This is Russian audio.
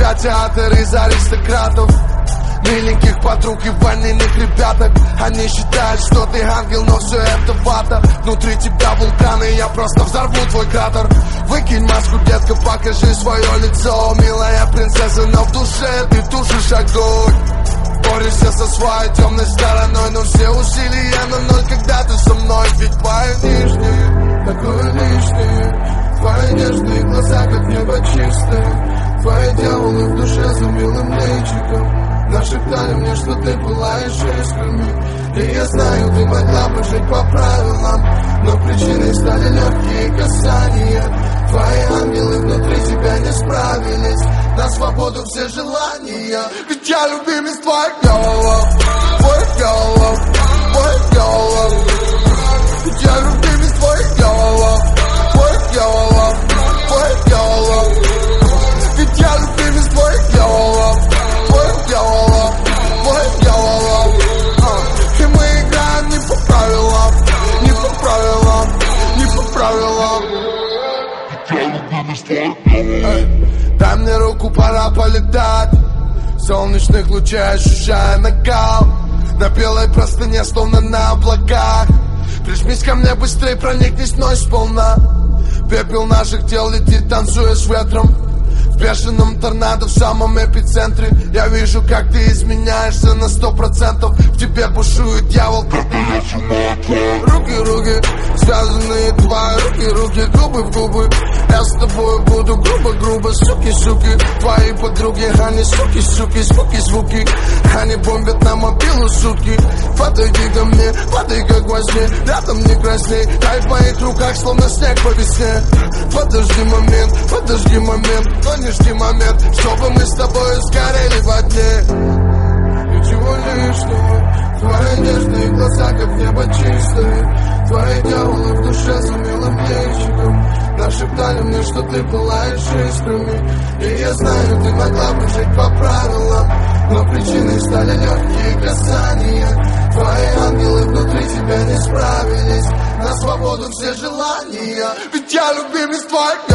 тебя театр из аристократов. Миленьких подруг и больных ребяток. Они считают, что ты ангел, но все это вата. Внутри тебя вулканы, я просто взорву твой кратер. Выкинь маску, детка, покажи свое лицо Милая принцесса, но в душе ты тушишь огонь. Борешься со своей темной стороной Но все усилия на ноль, когда ты со мной. Ведь твои нижние, такое лишнее. Твои нежные глаза, как небо чистое Твои дьяволы в душе за милым личиком Нашептали мне, что ты пылаешь искрами. И я знаю, ты могла бы жить по правилам Но причиной стали легкие касания. Твои ангелы внутри тебя не справились. На свободу все желания. Ведь я любимец Твоих Дай мне руку, пора полетать. Солнечных лучей ощущая накал. На белой простыне, словно на облаках. Прижмись ко мне быстрее, проникнись ночь сполна Пепел наших тел летит, танцуя с ветром бешеном торнадо в самом эпицентре. Я вижу, как ты изменяешься на сто процентов. В тебе бушует дьявол, Руки, руки, связанные твои руки, руки, губы в губы. Я с тобой буду грубо, грубо, суки, суки Твои подруги, они суки, суки, звуки, звуки. Они бомбят на мобилу сутки Подойди ко мне, падай как во сне Рядом не красней, дай в моих руках, словно снег по весне. Подожди момент, подожди момент, но не лишний момент Чтобы мы с тобой сгорели в огне. Ничего лишнего Твои нежные глаза, как небо чистое Твои дьяволы в душе за милым личиком Нашептали мне, что ты пылаешь искрами. И я знаю, ты могла бы жить по правилам Но причиной стали легкие касания. Твои ангелы внутри тебя не справились. На свободу все желания. Ведь я любимец твоих